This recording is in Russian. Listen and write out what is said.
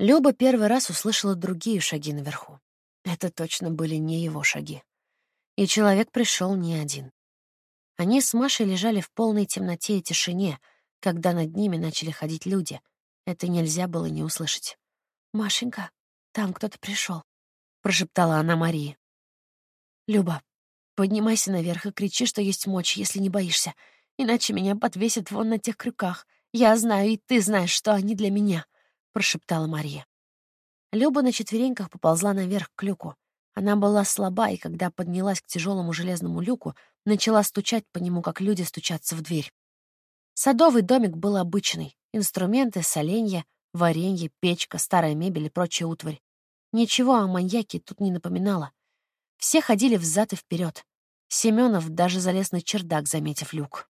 Люба первый раз услышала другие шаги наверху. Это точно были не его шаги. И человек пришел не один. Они с Машей лежали в полной темноте и тишине, когда над ними начали ходить люди. Это нельзя было не услышать. «Машенька, там кто-то пришел, прошептала она Марии. «Люба, поднимайся наверх и кричи, что есть мочь, если не боишься, иначе меня подвесят вон на тех крюках. Я знаю, и ты знаешь, что они для меня», — прошептала Мария. Люба на четвереньках поползла наверх к люку. Она была слаба, и когда поднялась к тяжелому железному люку, начала стучать по нему, как люди стучатся в дверь. Садовый домик был обычный. Инструменты, соленья, варенье, печка, старая мебель и прочая утварь. Ничего о маньяке тут не напоминало. Все ходили взад и вперед. Семенов даже залез на чердак, заметив люк.